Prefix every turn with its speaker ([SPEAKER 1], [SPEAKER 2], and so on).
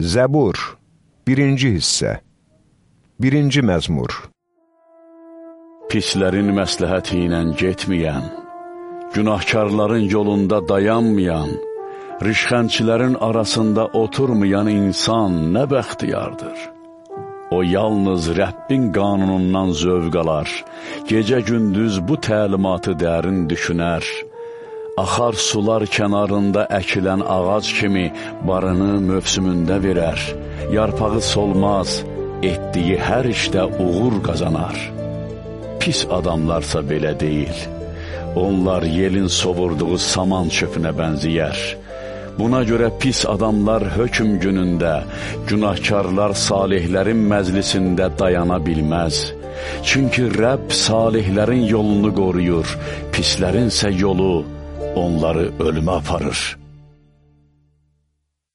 [SPEAKER 1] Zəbur, birinci hissə, birinci məzmur.
[SPEAKER 2] Pislərin məsləhəti ilə getməyən, günahkarların yolunda dayanmayan, rişxənçilərin arasında oturmayan insan nə bəxtiyardır. O yalnız Rəbbin qanunundan zövq alar, gecə-gündüz bu təlimatı dərin düşünər, axar sular kənarında əkilən ağac kimi barını mövsümündə verər, yarpağı solmaz, etdiyi hər işdə uğur qazanar. Pis adamlarsa belə deyil, onlar yelin sovurduğu saman çöpünə bənziyər. Buna görə pis adamlar hökm günündə, günahkarlar salihlərin məclisində dayana bilməz. Çünki Rəbb salihlərin yolunu qoruyur, pislərinsə yolu onları ölümə aparır.